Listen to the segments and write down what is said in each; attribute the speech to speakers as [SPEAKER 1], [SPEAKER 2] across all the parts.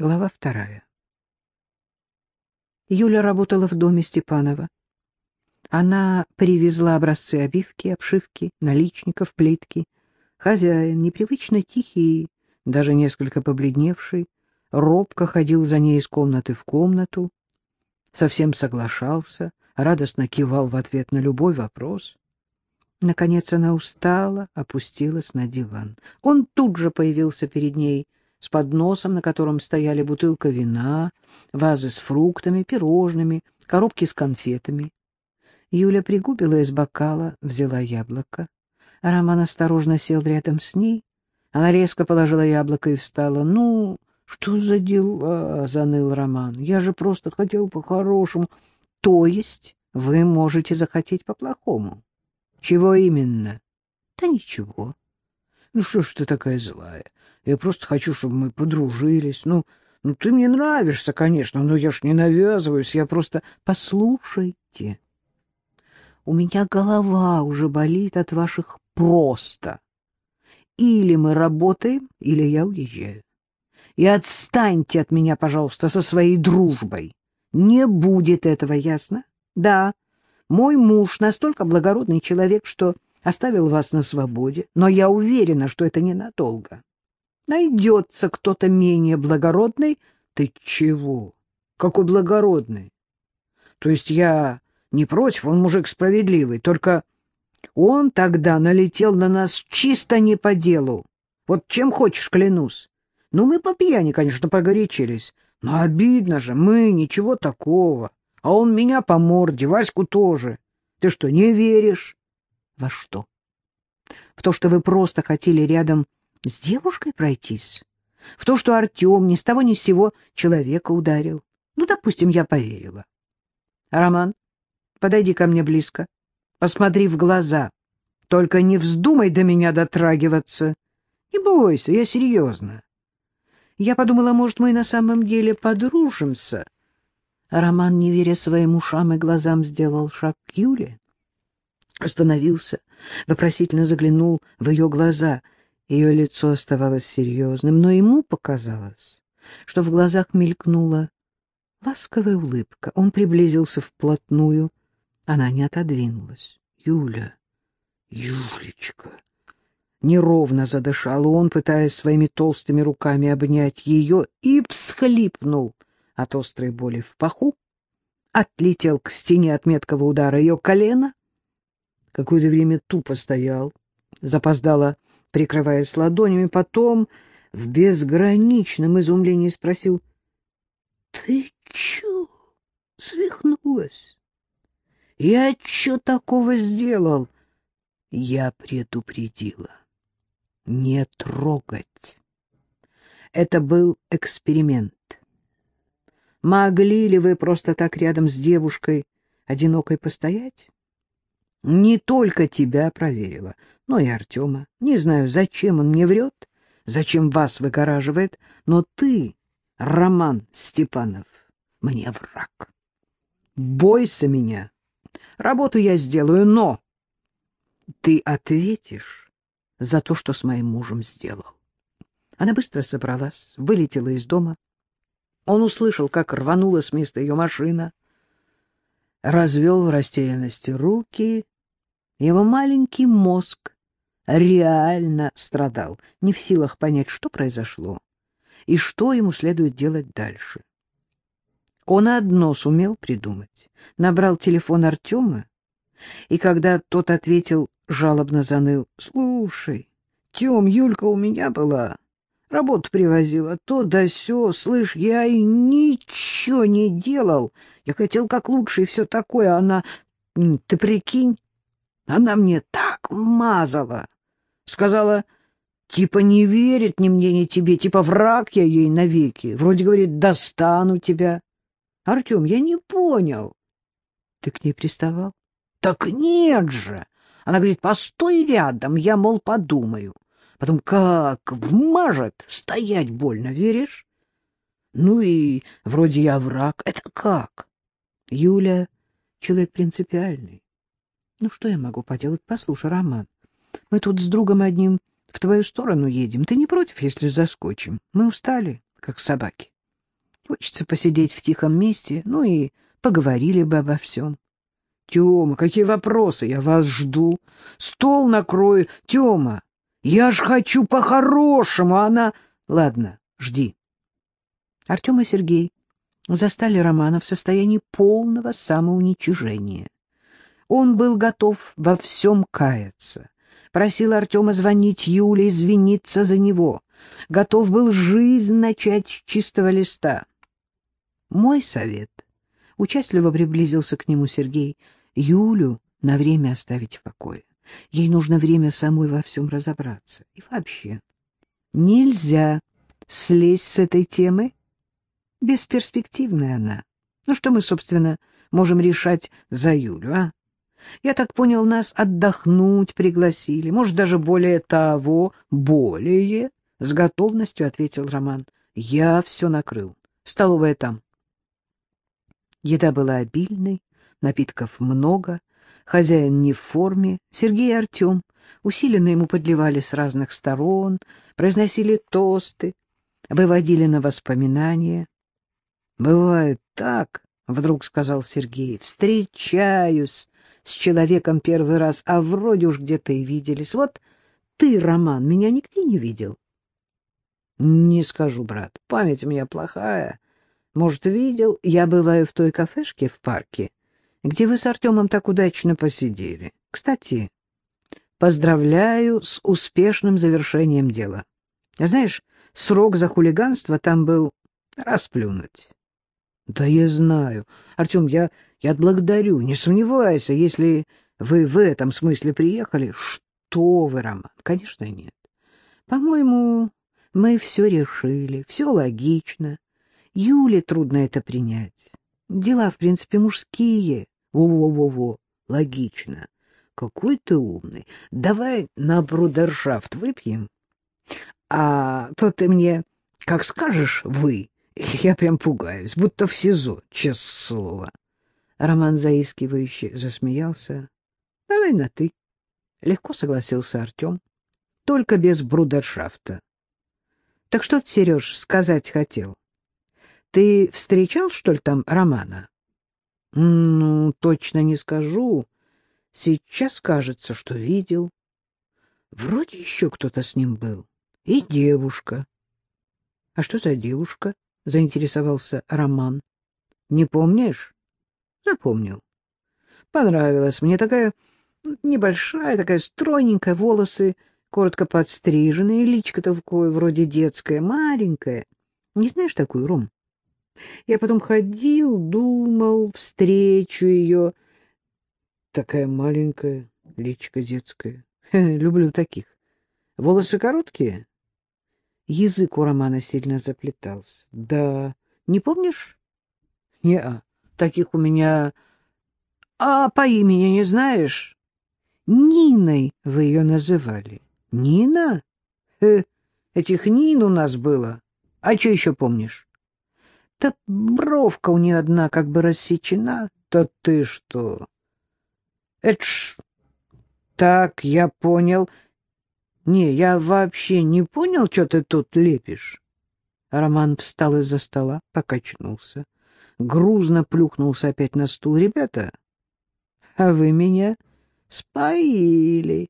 [SPEAKER 1] Глава вторая. Юля работала в доме Степанова. Она привезла образцы обивки, обшивки, наличников, плитки. Хозяин, непривычно тихий, даже несколько побледневший, робко ходил за ней из комнаты в комнату, совсем соглашался, радостно кивал в ответ на любой вопрос. Наконец она устала, опустилась на диван. Он тут же появился перед ней — с подносом, на котором стояли бутылка вина, вазы с фруктами, пирожными, коробки с конфетами. Юля пригубила из бокала, взяла яблоко. Роман осторожно сел рядом с ней. Она резко положила яблоко и встала. — Ну, что за дела? — заныл Роман. — Я же просто хотел по-хорошему. — То есть вы можете захотеть по-плохому? — Чего именно? — Да ничего. — Ну что ж ты такая злая? Я просто хочу, чтобы мы подружились. Ну, ну ты мне нравишься, конечно, но я ж не навязываюсь, я просто... Послушайте, у меня голова уже болит от ваших «просто». Или мы работаем, или я уезжаю. И отстаньте от меня, пожалуйста, со своей дружбой. Не будет этого, ясно? Да, мой муж настолько благородный человек, что оставил вас на свободе, но я уверена, что это ненадолго. Найдется кто-то менее благородный. Ты чего? Какой благородный? То есть я не против, он мужик справедливый, только он тогда налетел на нас чисто не по делу. Вот чем хочешь, клянусь. Ну, мы по пьяни, конечно, погорячились. Но обидно же, мы ничего такого. А он меня по морде, Ваську тоже. Ты что, не веришь? Во что? В то, что вы просто хотели рядом с девушкой пройтись? В то, что Артем ни с того ни с сего человека ударил? Ну, допустим, я поверила. Роман, подойди ко мне близко. Посмотри в глаза. Только не вздумай до меня дотрагиваться. Не бойся, я серьезно. Я подумала, может, мы на самом деле подружимся. Роман, не веря своим ушам и глазам, сделал шаг к Юле. Остановился, вопросительно заглянул в ее глаза — ее лицо оставалось серьезным, но ему показалось, что в глазах мелькнула ласковая улыбка. Он приблизился вплотную. Она не отодвинулась. — Юля, Юлечка! Неровно задышал он, пытаясь своими толстыми руками обнять ее, и всхлипнул от острой боли в паху, отлетел к стене от меткого удара ее колена. Какое-то время тупо стоял, запоздало прикрываясь ладонями, потом в безграничном изумлении спросил, — Ты чё, свихнулась? — Я чё такого сделал? Я предупредила. Не трогать. Это был эксперимент. Могли ли вы просто так рядом с девушкой одинокой постоять? Не только тебя проверила, но и Артема. Не знаю, зачем он мне врет, зачем вас выгораживает, но ты, Роман Степанов, мне враг. Бойся меня. Работу я сделаю, но ты ответишь за то, что с моим мужем сделал. Она быстро собралась, вылетела из дома. Он услышал, как рванула с места ее машина, развел в растерянности руки. Его маленький мозг реально страдал, не в силах понять, что произошло и что ему следует делать дальше. Он одно сумел придумать. Набрал телефон Артема, и когда тот ответил, жалобно заныл, «Слушай, Тем, Юлька у меня была, работу привозила, то да сё, слышь, я и ничего не делал. Я хотел как лучше и все такое, она, ты прикинь, она мне так мазала. Сказала, типа не верит ни мне, ни тебе, типа враг я ей навеки. Вроде говорит, достану тебя. Артем, я не понял. Ты к ней приставал? Так нет же. Она говорит, постой рядом, я, мол, подумаю. Потом как вмажет, стоять больно, веришь? Ну и вроде я враг. Это как? Юля человек принципиальный. Ну что я могу поделать? Послушай, Роман, мы тут с другом одним в твою сторону едем. Ты не против, если заскочим? Мы устали, как собаки. Хочется посидеть в тихом месте, ну и поговорили бы обо всем. Тёма, какие вопросы? Я вас жду. Стол накрою. Тёма, я ж хочу по-хорошему, а она... Ладно, жди. Артем и Сергей застали Романа в состоянии полного самоуничижения. Он был готов во всем каяться. Просил Артема звонить Юле, извиниться за него. Готов был жизнь начать с чистого листа. Мой совет. Участливо приблизился к нему Сергей. Юлю на время оставить в покое. Ей нужно время самой во всем разобраться. И вообще, нельзя слезть с этой темы. Бесперспективная она. Ну что мы, собственно, можем решать за Юлю, а? Я так понял, нас отдохнуть пригласили. Может, даже более того, более, — с готовностью ответил Роман. Я все накрыл. Столовая там. Еда была обильной, напитков много, хозяин не в форме. Сергей и Артем усиленно ему подливали с разных сторон, произносили тосты, выводили на воспоминания. — Бывает так, — вдруг сказал Сергей, — встречаюсь с человеком первый раз, а вроде уж где-то и виделись. Вот ты, Роман, меня нигде не видел. — Не скажу, брат, память у меня плохая. Может, видел, я бываю в той кафешке в парке, где вы с Артемом так удачно посидели. Кстати, поздравляю с успешным завершением дела. Знаешь, срок за хулиганство там был расплюнуть. Да я знаю. Артем, я, я отблагодарю. Не сомневайся, если вы в этом смысле приехали. Что вы, Роман? Конечно, нет. По-моему, мы все решили, все логично. Юле трудно это принять. Дела, в принципе, мужские. Во-во-во-во, логично. Какой ты умный. Давай на брудершафт выпьем. А то ты мне, как скажешь, вы, я прям пугаюсь, будто в СИЗО, честное слово. Роман заискивающе засмеялся. — Давай на «ты». Легко согласился Артем. — Только без брудершафта. — Так что ты, Сереж, сказать хотел? Ты встречал, что ли, там Романа? — Ну, точно не скажу. Сейчас кажется, что видел. Вроде еще кто-то с ним был. И девушка. — А что за девушка? — заинтересовался Роман. — Не помнишь? — Запомнил. Понравилась мне такая небольшая, такая стройненькая, волосы коротко подстриженные, личка такое вроде детская, маленькая. Не знаешь такую, Ром? Я потом ходил, думал, встречу ее. Такая маленькая, личка детская. Люблю таких. Волосы короткие? Язык у Романа сильно заплетался. — Да. Не помнишь? — Не-а. Таких у меня... — А по имени не знаешь? — Ниной вы ее называли. — Нина? Э, этих Нин у нас было. А что еще помнишь? — Да бровка у нее одна как бы рассечена. — Да ты что? — Это ж... Так, я понял. — не, я вообще не понял, что ты тут лепишь. Роман встал из-за стола, покачнулся, грузно плюхнулся опять на стул. Ребята, а вы меня споили.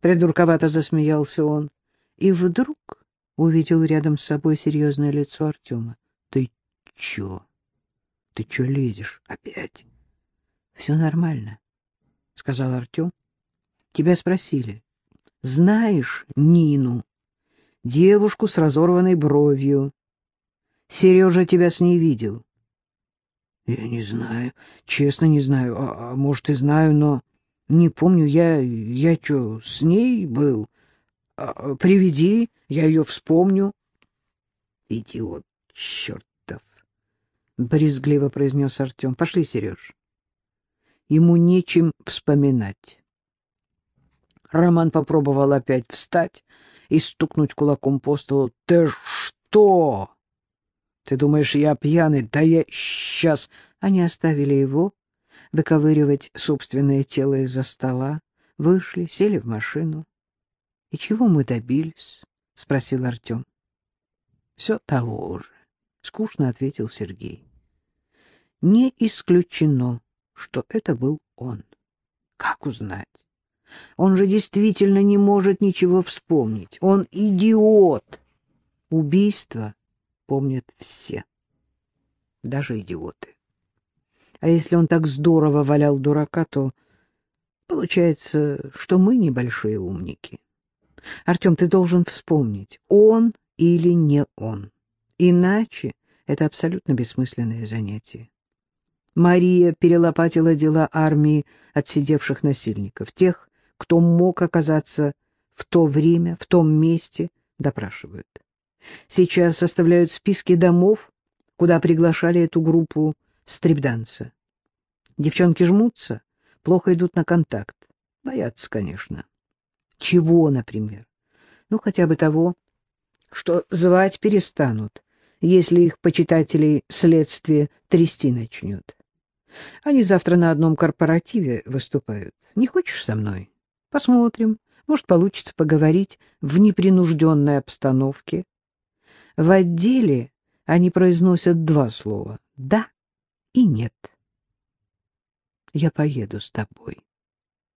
[SPEAKER 1] Придурковато засмеялся он. И вдруг увидел рядом с собой серьезное лицо Артема. — Ты чё? Ты чё лезешь опять? — Все нормально, — сказал Артем. — Тебя спросили знаешь Нину, девушку с разорванной бровью. Сережа тебя с ней видел. — Я не знаю, честно не знаю, а, а может и знаю, но не помню, я, я что, с ней был? А, а, приведи, я ее вспомню. — Идиот чертов! — брезгливо произнес Артем. — Пошли, Сереж. Ему нечем вспоминать. Роман попробовал опять встать и стукнуть кулаком по столу. — Ты что? Ты думаешь, я пьяный? Да я сейчас... Они оставили его выковыривать собственное тело из-за стола, вышли, сели в машину. — И чего мы добились? — спросил Артем. — Все того же. — скучно ответил Сергей. Не исключено, что это был он. Как узнать? Он же действительно не может ничего вспомнить. Он идиот. Убийство помнят все, даже идиоты. А если он так здорово валял дурака, то получается, что мы небольшие умники. Артем, ты должен вспомнить, он или не он. Иначе это абсолютно бессмысленное занятие. Мария перелопатила дела армии отсидевших насильников, тех, кто мог оказаться в то время, в том месте, допрашивают. Сейчас составляют списки домов, куда приглашали эту группу стрибданца. Девчонки жмутся, плохо идут на контакт. Боятся, конечно. Чего, например? Ну, хотя бы того, что звать перестанут, если их почитателей следствие трясти начнет. Они завтра на одном корпоративе выступают. Не хочешь со мной? Посмотрим. Может, получится поговорить в непринужденной обстановке. В отделе они произносят два слова «да» и «нет». Я поеду с тобой.